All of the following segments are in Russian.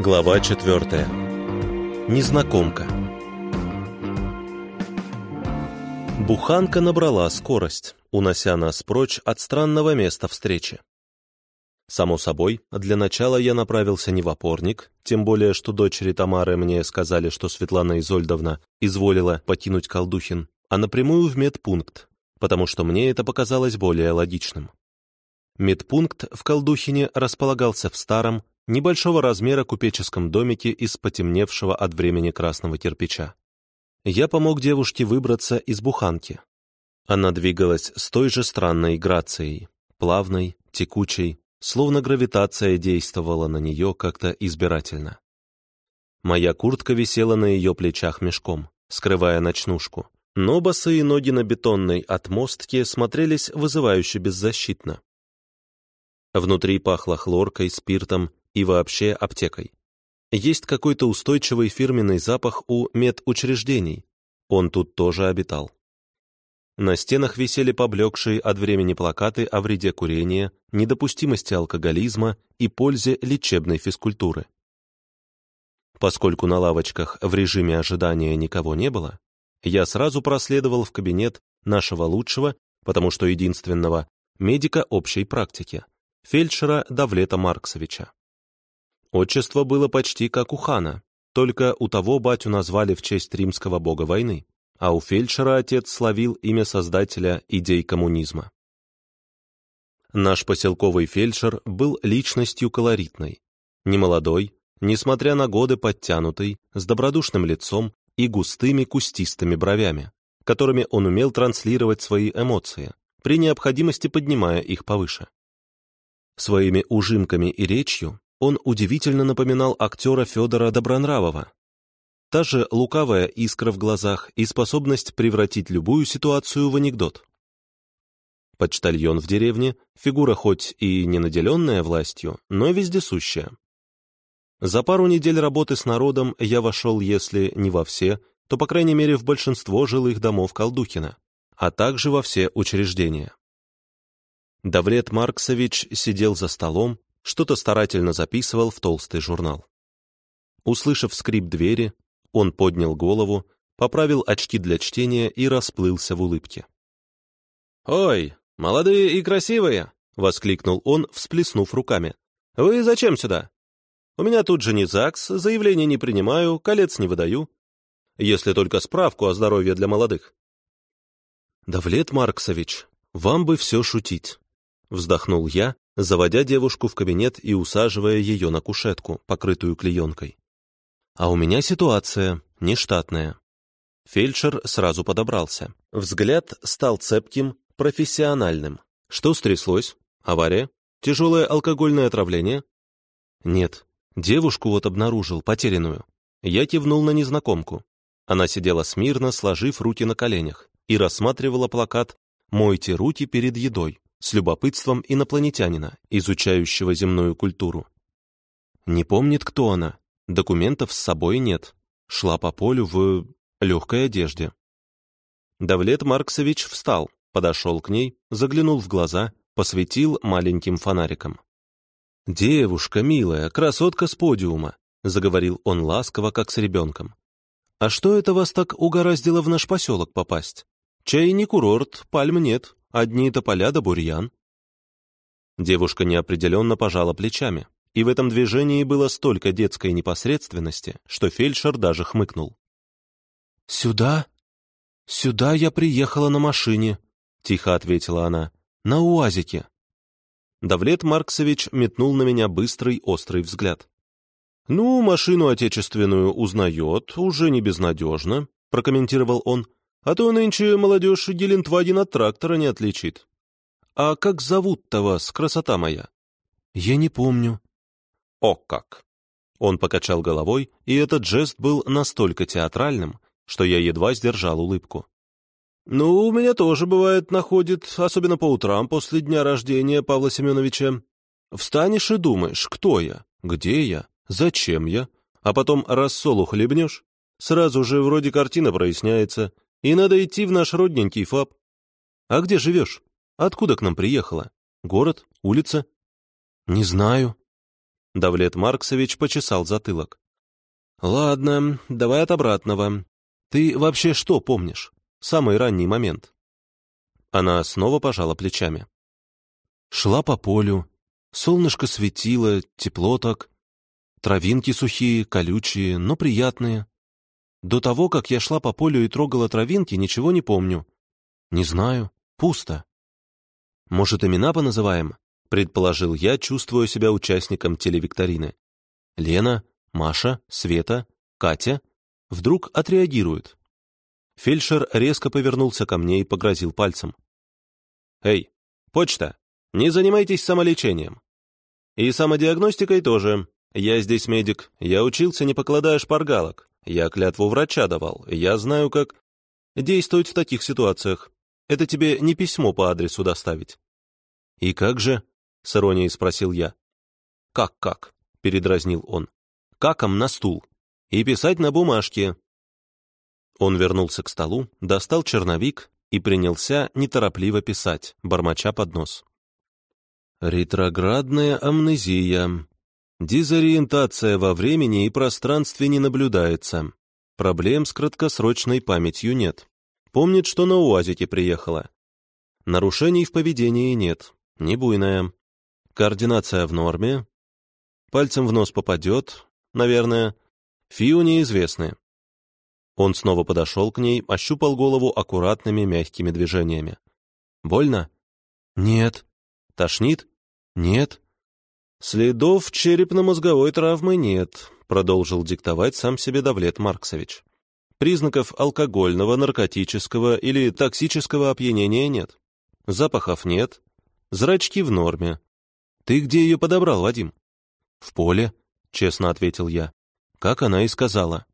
Глава четвертая. Незнакомка. Буханка набрала скорость, унося нас прочь от странного места встречи. Само собой, для начала я направился не в опорник, тем более, что дочери Тамары мне сказали, что Светлана Изольдовна изволила покинуть Колдухин, а напрямую в медпункт, потому что мне это показалось более логичным. Медпункт в Колдухине располагался в старом, небольшого размера купеческом домике из потемневшего от времени красного кирпича. Я помог девушке выбраться из буханки. Она двигалась с той же странной грацией, плавной, текучей, словно гравитация действовала на нее как-то избирательно. Моя куртка висела на ее плечах мешком, скрывая ночнушку, но босые ноги на бетонной отмостке смотрелись вызывающе беззащитно. Внутри пахло хлоркой, спиртом и вообще аптекой. Есть какой-то устойчивый фирменный запах у медучреждений. Он тут тоже обитал. На стенах висели поблекшие от времени плакаты о вреде курения, недопустимости алкоголизма и пользе лечебной физкультуры. Поскольку на лавочках в режиме ожидания никого не было, я сразу проследовал в кабинет нашего лучшего, потому что единственного, медика общей практики, фельдшера Давлета Марксовича. Отчество было почти как у хана, только у того батю назвали в честь римского бога войны а у фельдшера отец словил имя создателя идей коммунизма. Наш поселковый фельдшер был личностью колоритной, немолодой, несмотря на годы подтянутый, с добродушным лицом и густыми кустистыми бровями, которыми он умел транслировать свои эмоции, при необходимости поднимая их повыше. Своими ужимками и речью он удивительно напоминал актера Федора Добронравова, Та же лукавая искра в глазах и способность превратить любую ситуацию в анекдот. Почтальон в деревне — фигура хоть и не наделенная властью, но вездесущая. За пару недель работы с народом я вошел, если не во все, то, по крайней мере, в большинство жилых домов Колдухина, а также во все учреждения. Давлет Марксович сидел за столом, что-то старательно записывал в толстый журнал. Услышав скрип двери, он поднял голову, поправил очки для чтения и расплылся в улыбке. «Ой, молодые и красивые!» — воскликнул он, всплеснув руками. «Вы зачем сюда? У меня тут же не ЗАГС, заявление не принимаю, колец не выдаю. Если только справку о здоровье для молодых». «Давлет Марксович, вам бы все шутить», — вздохнул я, заводя девушку в кабинет и усаживая ее на кушетку, покрытую клеенкой. А у меня ситуация нештатная. Фельдшер сразу подобрался. Взгляд стал цепким, профессиональным. Что стряслось? Авария? Тяжелое алкогольное отравление? Нет. Девушку вот обнаружил, потерянную. Я кивнул на незнакомку. Она сидела смирно, сложив руки на коленях, и рассматривала плакат «Мойте руки перед едой» с любопытством инопланетянина, изучающего земную культуру. Не помнит, кто она, Документов с собой нет. Шла по полю в легкой одежде. Давлет Марксович встал, подошел к ней, заглянул в глаза, посветил маленьким фонариком. «Девушка милая, красотка с подиума», — заговорил он ласково, как с ребенком. «А что это вас так угораздило в наш поселок попасть? Чай не курорт, пальм нет, одни тополя да бурьян». Девушка неопределенно пожала плечами и в этом движении было столько детской непосредственности, что фельдшер даже хмыкнул. «Сюда? Сюда я приехала на машине», — тихо ответила она, — «на УАЗике». Давлет Марксович метнул на меня быстрый, острый взгляд. «Ну, машину отечественную узнает, уже не безнадежно», — прокомментировал он, «а то нынче молодежь Гелендваген от трактора не отличит». «А как зовут-то вас, красота моя?» «Я не помню», «О как!» Он покачал головой, и этот жест был настолько театральным, что я едва сдержал улыбку. «Ну, у меня тоже бывает находит, особенно по утрам после дня рождения Павла Семеновича. Встанешь и думаешь, кто я, где я, зачем я, а потом рассолу хлебнешь, сразу же вроде картина проясняется, и надо идти в наш родненький ФАП. А где живешь? Откуда к нам приехала? Город? Улица?» «Не знаю», Давлет Марксович почесал затылок. «Ладно, давай от обратного. Ты вообще что помнишь? Самый ранний момент?» Она снова пожала плечами. Шла по полю. Солнышко светило, тепло так. Травинки сухие, колючие, но приятные. До того, как я шла по полю и трогала травинки, ничего не помню. Не знаю, пусто. Может, имена поназываем? Предположил я, чувствуя себя участником телевикторины. Лена, Маша, Света, Катя вдруг отреагируют. Фельдшер резко повернулся ко мне и погрозил пальцем. «Эй, почта, не занимайтесь самолечением. И самодиагностикой тоже. Я здесь медик, я учился, не покладая шпаргалок. Я клятву врача давал, я знаю, как действовать в таких ситуациях. Это тебе не письмо по адресу доставить». «И как же?» — с иронией спросил я. «Как-как?» — передразнил он. «Каком на стул. И писать на бумажке, он вернулся к столу, достал черновик и принялся неторопливо писать, бормоча под нос. «Ретроградная амнезия. Дезориентация во времени и пространстве не наблюдается. Проблем с краткосрочной памятью нет. Помнит, что на УАЗике приехала. Нарушений в поведении нет, не буйная. Координация в норме. Пальцем в нос попадет, наверное. ФИУ неизвестны. Он снова подошел к ней, ощупал голову аккуратными мягкими движениями. «Больно?» «Нет». «Тошнит?» «Нет». «Следов черепно-мозговой травмы нет», продолжил диктовать сам себе Давлет Марксович. «Признаков алкогольного, наркотического или токсического опьянения нет. Запахов нет. Зрачки в норме. Ты где ее подобрал, Вадим?» «В поле», — честно ответил я. «Как она и сказала».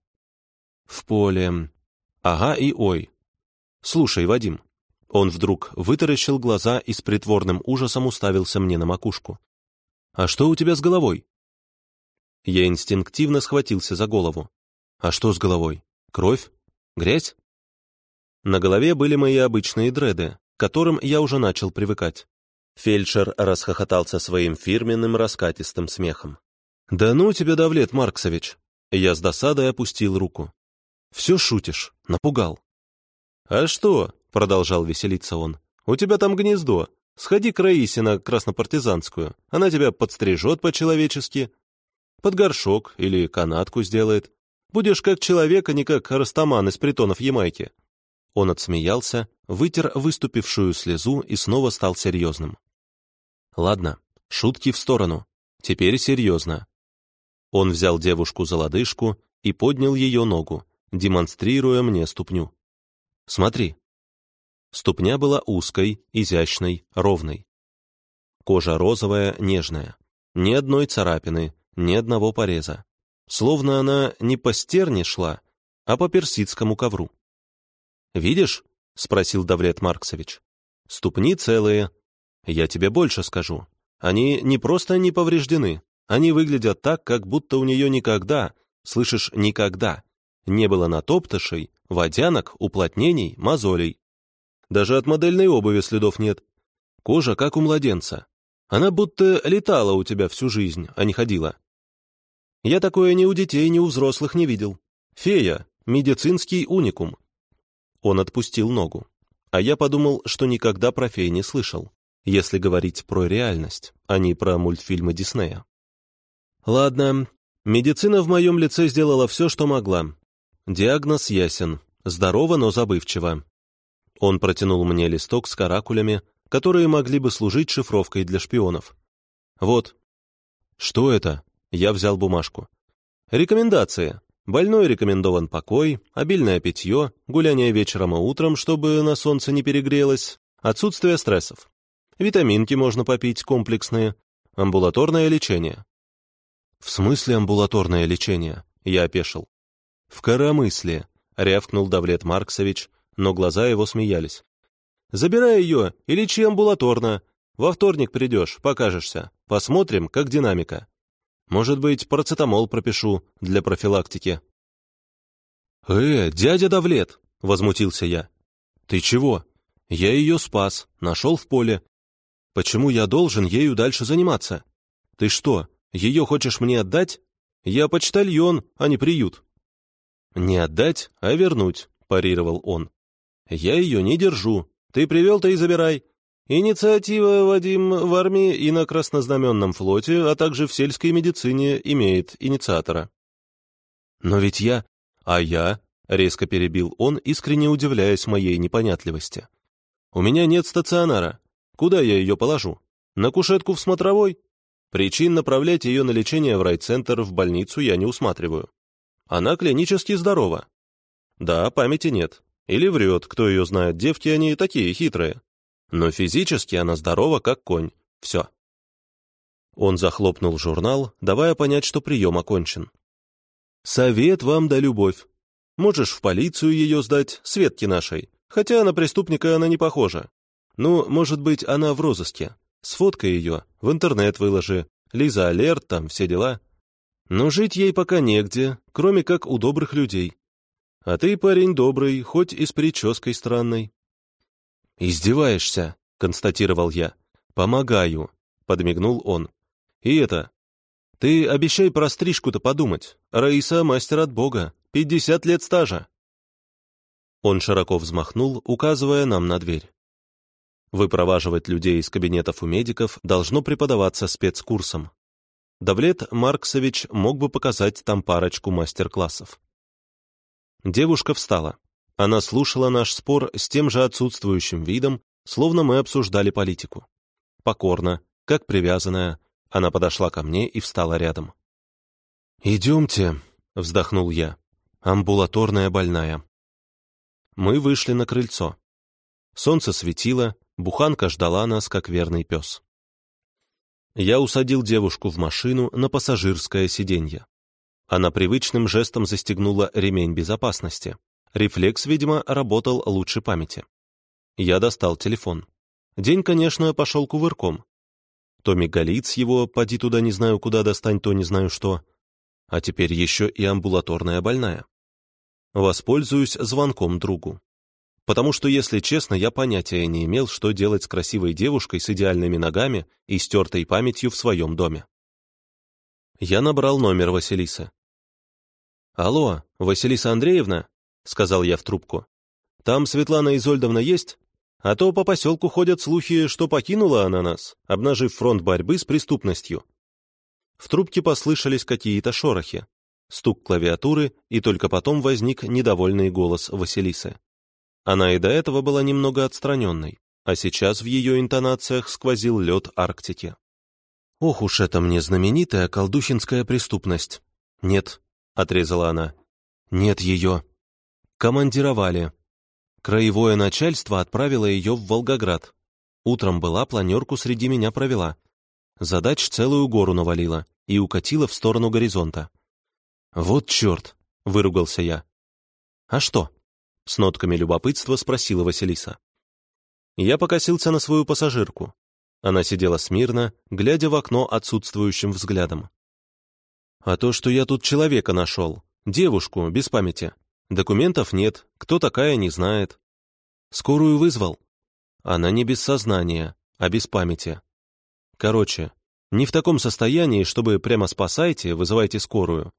В поле. Ага и ой. Слушай, Вадим. Он вдруг вытаращил глаза и с притворным ужасом уставился мне на макушку. А что у тебя с головой? Я инстинктивно схватился за голову. А что с головой? Кровь? Грязь? На голове были мои обычные дреды, к которым я уже начал привыкать. Фельдшер расхохотался своим фирменным раскатистым смехом. «Да ну тебя, Давлет Марксович!» Я с досадой опустил руку. Все шутишь, напугал. А что, продолжал веселиться он, у тебя там гнездо. Сходи к Раисе на Краснопартизанскую, она тебя подстрижет по-человечески. Под горшок или канатку сделает. Будешь как человек, а не как растаман из притонов Ямайки. Он отсмеялся, вытер выступившую слезу и снова стал серьезным. Ладно, шутки в сторону. Теперь серьезно. Он взял девушку за лодыжку и поднял ее ногу, демонстрируя мне ступню. «Смотри». Ступня была узкой, изящной, ровной. Кожа розовая, нежная. Ни одной царапины, ни одного пореза. Словно она не по стерне шла, а по персидскому ковру. «Видишь?» — спросил Давлет Марксович. «Ступни целые. Я тебе больше скажу. Они не просто не повреждены, они выглядят так, как будто у нее никогда, слышишь, никогда, не было натоптышей, водянок, уплотнений, мозолей. Даже от модельной обуви следов нет. Кожа как у младенца. Она будто летала у тебя всю жизнь, а не ходила. Я такое ни у детей, ни у взрослых не видел. Фея, медицинский уникум. Он отпустил ногу. А я подумал, что никогда про фей не слышал, если говорить про реальность, а не про мультфильмы Диснея. Ладно, медицина в моем лице сделала все, что могла, Диагноз ясен. Здорово, но забывчиво. Он протянул мне листок с каракулями, которые могли бы служить шифровкой для шпионов. Вот. Что это? Я взял бумажку. Рекомендации. Больной рекомендован покой, обильное питье, гуляние вечером и утром, чтобы на солнце не перегрелось, отсутствие стрессов. Витаминки можно попить, комплексные. Амбулаторное лечение. В смысле амбулаторное лечение? Я опешил. «В коромысле», — рявкнул Давлет Марксович, но глаза его смеялись. «Забирай ее и лечи амбулаторно. Во вторник придешь, покажешься. Посмотрим, как динамика. Может быть, парацетамол пропишу для профилактики». «Э, дядя Давлет!» — возмутился я. «Ты чего? Я ее спас, нашел в поле. Почему я должен ею дальше заниматься? Ты что, Ее хочешь мне отдать? Я почтальон, а не приют». «Не отдать, а вернуть», — парировал он. «Я ее не держу. Ты привел-то и забирай. Инициатива, Вадим, в армии и на краснознаменном флоте, а также в сельской медицине имеет инициатора». «Но ведь я...» «А я...» — резко перебил он, искренне удивляясь моей непонятливости. «У меня нет стационара. Куда я ее положу? На кушетку в смотровой? Причин направлять ее на лечение в райцентр, в больницу я не усматриваю. Она клинически здорова. Да, памяти нет. Или врет, кто ее знает, девки они такие хитрые. Но физически она здорова, как конь. Все. Он захлопнул журнал, давая понять, что прием окончен. «Совет вам да любовь. Можешь в полицию ее сдать, Светки нашей, хотя на преступника она не похожа. Ну, может быть, она в розыске. Сфоткай ее, в интернет выложи, Лиза Алерт, там все дела. Но жить ей пока негде, кроме как у добрых людей. А ты парень добрый, хоть и с прической странной». «Издеваешься», — констатировал я. «Помогаю», — подмигнул он. «И это, ты обещай про стрижку-то подумать. Раиса — мастер от бога. Пятьдесят лет стажа. Он широко взмахнул, указывая нам на дверь. Выпроваживать людей из кабинетов у медиков должно преподаваться спецкурсом. Давлет Марксович мог бы показать там парочку мастер-классов. Девушка встала. Она слушала наш спор с тем же отсутствующим видом, словно мы обсуждали политику. Покорно, как привязанная, она подошла ко мне и встала рядом. «Идемте», — вздохнул я. «Амбулаторная больная». Мы вышли на крыльцо. Солнце светило, буханка ждала нас, как верный пес. Я усадил девушку в машину на пассажирское сиденье. Она привычным жестом застегнула ремень безопасности. Рефлекс, видимо, работал лучше памяти. Я достал телефон. День, конечно, пошел кувырком. То мегалит его, поди туда не знаю куда достань, то не знаю что. А теперь еще и амбулаторная больная. Воспользуюсь звонком другу. Потому что, если честно, я понятия не имел, что делать с красивой девушкой с идеальными ногами и стертой памятью в своем доме. Я набрал номер Василисы. «Алло, Василиса Андреевна?» — сказал я в трубку. «Там Светлана Изольдовна есть?» А то по поселку ходят слухи, что покинула она нас, обнажив фронт борьбы с преступностью. В трубке послышались какие-то шорохи, стук клавиатуры, и только потом возник недовольный голос Василисы. Она и до этого была немного отстраненной, а сейчас в ее интонациях сквозил лед Арктики. «Ох уж это мне знаменитая колдухинская преступность!» «Нет», — отрезала она, — «нет ее. Командировали, Краевое начальство отправило ее в Волгоград. Утром была, планерку среди меня провела. Задач целую гору навалила и укатила в сторону горизонта. «Вот черт!» — выругался я. «А что?» — с нотками любопытства спросила Василиса. Я покосился на свою пассажирку. Она сидела смирно, глядя в окно отсутствующим взглядом. «А то, что я тут человека нашел, девушку, без памяти, Документов нет, кто такая, не знает. Скорую вызвал. Она не без сознания, а без памяти. Короче, не в таком состоянии, чтобы прямо спасайте, вызывайте скорую.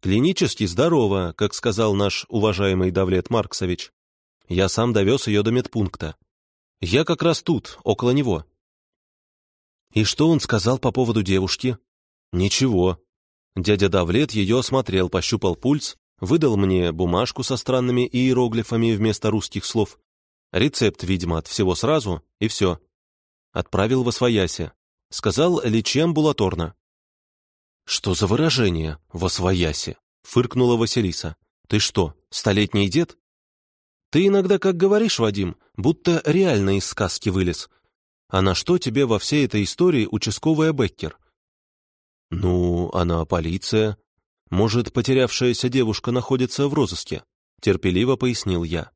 Клинически здорова, как сказал наш уважаемый Давлет Марксович. Я сам довез ее до медпункта. Я как раз тут, около него. И что он сказал по поводу девушки? Ничего. Дядя Давлет ее осмотрел, пощупал пульс выдал мне бумажку со странными иероглифами вместо русских слов, рецепт, видимо, от всего сразу, и все. Отправил во свояси. Сказал, лечи амбулаторно. «Что за выражение, во свояси?» — фыркнула Василиса. «Ты что, столетний дед?» «Ты иногда как говоришь, Вадим, будто реально из сказки вылез. А на что тебе во всей этой истории участковая Беккер?» «Ну, она полиция, «Может, потерявшаяся девушка находится в розыске?» — терпеливо пояснил я.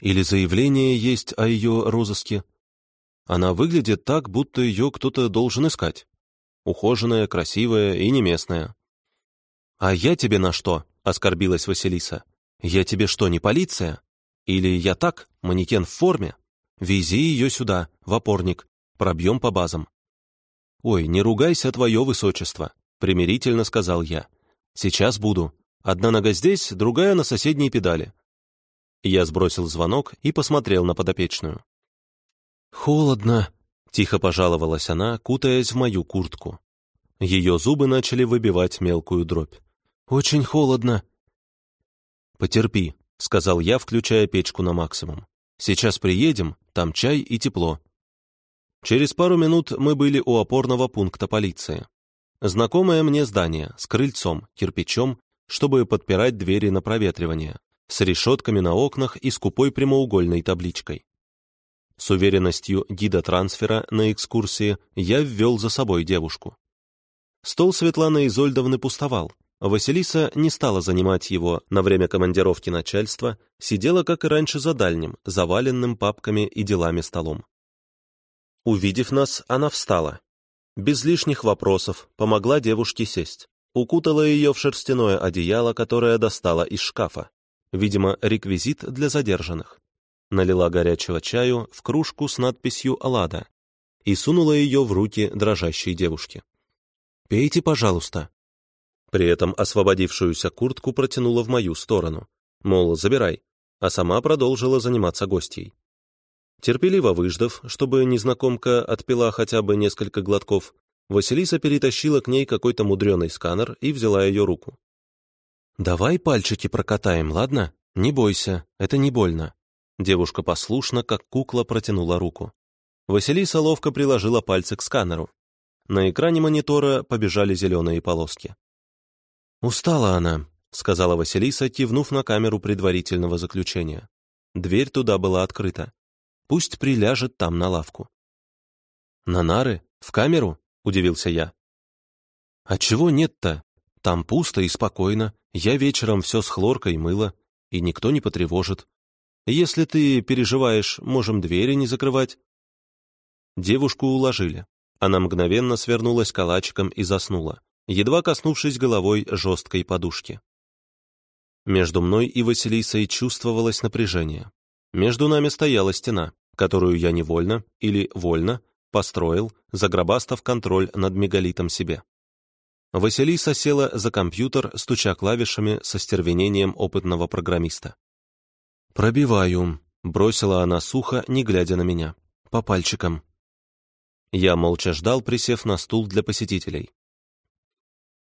«Или заявление есть о ее розыске?» Она выглядит так, будто ее кто-то должен искать. Ухоженная, красивая и не местная. «А я тебе на что?» — оскорбилась Василиса. «Я тебе что, не полиция? Или я так, манекен в форме? Вези ее сюда, в опорник, пробьем по базам». «Ой, не ругайся, твое высочество. — примирительно сказал я. «Сейчас буду. Одна нога здесь, другая на соседней педали». Я сбросил звонок и посмотрел на подопечную. «Холодно», — тихо пожаловалась она, кутаясь в мою куртку. Ее зубы начали выбивать мелкую дробь. «Очень холодно». «Потерпи», — сказал я, включая печку на максимум. «Сейчас приедем, там чай и тепло». Через пару минут мы были у опорного пункта полиции. Знакомое мне здание с крыльцом, кирпичом, чтобы подпирать двери на проветривание, с решетками на окнах и скупой прямоугольной табличкой. С уверенностью гида трансфера на экскурсии я ввел за собой девушку. Стол Светланы Изольдовны пустовал. Василиса не стала занимать его на время командировки начальства, сидела, как и раньше, за дальним, заваленным папками и делами столом. Увидев нас, она встала. Без лишних вопросов помогла девушке сесть. Укутала ее в шерстяное одеяло, которое достала из шкафа. Видимо, реквизит для задержанных налила горячего чаю в кружку с надписью «Алада» и сунула ее в руки дрожащей девушки. «Пейте, пожалуйста». При этом освободившуюся куртку протянула в мою сторону, мол, забирай, а сама продолжила заниматься гостьей. Терпеливо выждав, чтобы незнакомка отпила хотя бы несколько глотков, Василиса перетащила к ней какой-то мудреный сканер и взяла ее руку. «Давай пальчики прокатаем, ладно? Не бойся, это не больно. Девушка послушно, как кукла, протянула руку. Василиса ловко приложила пальцы к сканеру. На экране монитора побежали зеленые полоски. «Устала она», — сказала Василиса, кивнув на камеру предварительного заключения. Дверь туда была открыта. Пусть приляжет там на лавку. «На нары? В камеру?» — удивился я. «А чего нет-то? Там пусто и спокойно. Я вечером все с хлоркой мыла, и никто не потревожит. Если ты переживаешь, можем двери не закрывать». Девушку уложили. Она мгновенно свернулась калачиком и заснула, едва коснувшись головой жесткой подушки. Между мной и Василисой чувствовалось напряжение. Между нами стояла стена, которую я невольно или вольно построил, загробастав контроль над мегалитом себе. Василиса села за компьютер, стуча клавишами со стервенением опытного программиста. «Пробиваю», — бросила она сухо, не глядя на меня. «По пальчикам». Я молча ждал, присев на стул для посетителей.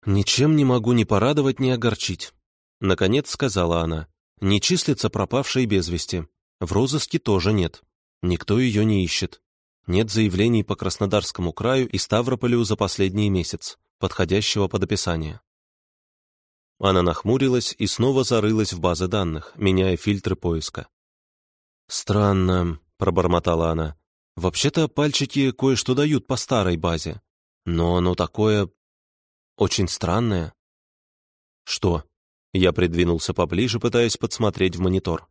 «Ничем не могу ни порадовать, ни огорчить», — наконец сказала она. «Не числится пропавшей без вести. В розыске тоже нет. Никто ее не ищет. Нет заявлений по Краснодарскому краю и Ставрополю за последний месяц, подходящего под описание. Она нахмурилась и снова зарылась в базы данных, меняя фильтры поиска. «Странно», — пробормотала она. «Вообще-то пальчики кое-что дают по старой базе, но оно такое... очень странное». «Что?» Я придвинулся поближе, пытаясь подсмотреть в монитор.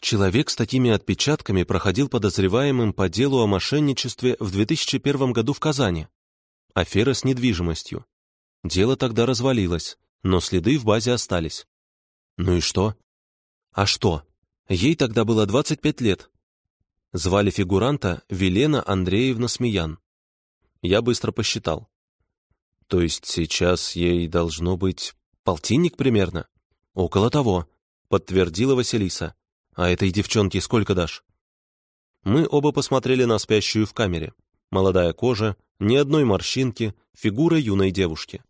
Человек с такими отпечатками проходил подозреваемым по делу о мошенничестве в 2001 году в Казани. Афера с недвижимостью. Дело тогда развалилось, но следы в базе остались. Ну и что? А что? Ей тогда было 25 лет. Звали фигуранта Велена Андреевна Смеян. Я быстро посчитал. То есть сейчас ей должно быть полтинник примерно? Около того, подтвердила Василиса. А этой девчонке сколько дашь? Мы оба посмотрели на спящую в камере. Молодая кожа, ни одной морщинки, фигура юной девушки.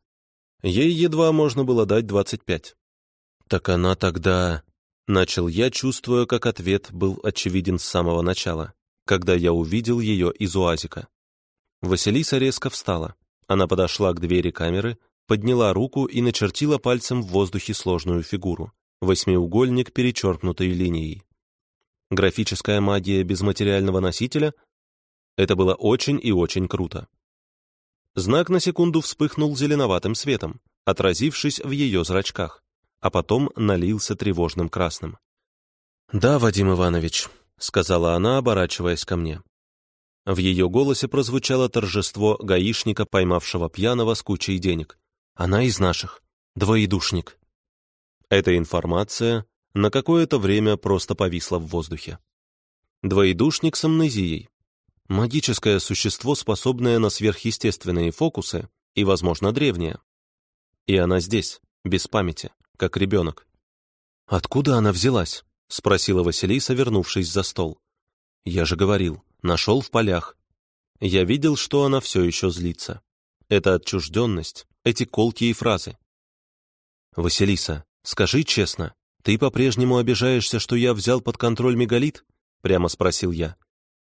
Ей едва можно было дать двадцать пять. «Так она тогда...» Начал я, чувствуя, как ответ был очевиден с самого начала, когда я увидел ее из уазика. Василиса резко встала. Она подошла к двери камеры, подняла руку и начертила пальцем в воздухе сложную фигуру. Восьмиугольник, перечеркнутый линией. Графическая магия без материального носителя? Это было очень и очень круто. Знак на секунду вспыхнул зеленоватым светом, отразившись в ее зрачках, а потом налился тревожным красным. «Да, Вадим Иванович», — сказала она, оборачиваясь ко мне. В ее голосе прозвучало торжество гаишника, поймавшего пьяного с кучей денег. «Она из наших. Двоедушник». Эта информация на какое-то время просто повисла в воздухе. Двоедушник с амнезией, Магическое существо, способное на сверхъестественные фокусы и, возможно, древнее. И она здесь, без памяти, как ребенок. «Откуда она взялась?» — спросила Василиса, вернувшись за стол. «Я же говорил, нашел в полях». Я видел, что она все еще злится. Это отчужденность, эти колкие фразы. «Василиса, скажи честно, ты по-прежнему обижаешься, что я взял под контроль мегалит?» — прямо спросил я.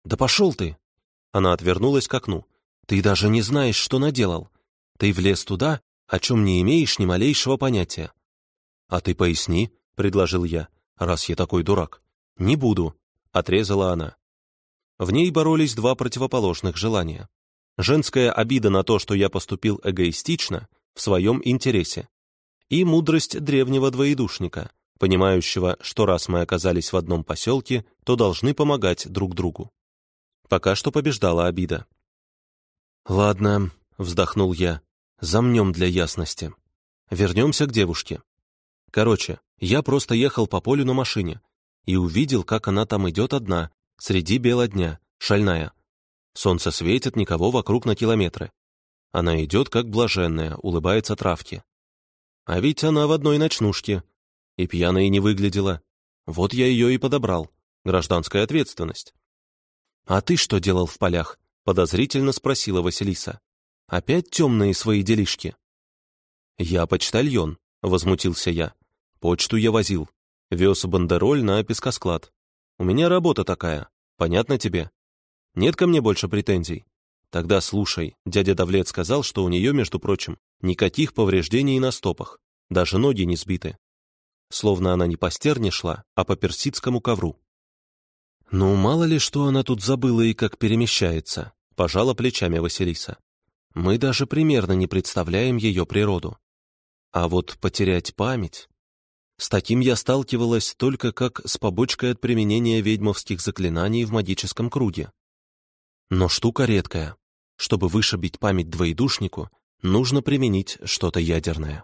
«Да пошел ты!» Она отвернулась к окну. «Ты даже не знаешь, что наделал. Ты влез туда, о чем не имеешь ни малейшего понятия». «А ты поясни», — предложил я, «раз я такой дурак». «Не буду», — отрезала она. В ней боролись два противоположных желания. Женская обида на то, что я поступил эгоистично, в своем интересе, и мудрость древнего двоедушника, понимающего, что раз мы оказались в одном поселке, то должны помогать друг другу. Пока что побеждала обида. «Ладно», — вздохнул я, — «замнем для ясности. Вернемся к девушке. Короче, я просто ехал по полю на машине и увидел, как она там идет одна, среди бела дня, шальная. Солнце светит, никого вокруг на километры. Она идет, как блаженная, улыбается травке. А ведь она в одной ночнушке. И пьяной не выглядела. Вот я ее и подобрал. Гражданская ответственность. «А ты что делал в полях?» — подозрительно спросила Василиса. «Опять темные свои делишки?» «Я почтальон», — возмутился я. «Почту я возил. Вез бандероль на пескосклад. У меня работа такая. Понятно тебе? Нет ко мне больше претензий? Тогда слушай, дядя Давлет сказал, что у нее, между прочим, никаких повреждений на стопах, даже ноги не сбиты. Словно она не по стерне шла, а по персидскому ковру. «Ну, мало ли, что она тут забыла и как перемещается», — пожала плечами Василиса. «Мы даже примерно не представляем ее природу. А вот потерять память...» С таким я сталкивалась только как с побочкой от применения ведьмовских заклинаний в магическом круге. Но штука редкая. Чтобы вышибить память двоедушнику, нужно применить что-то ядерное.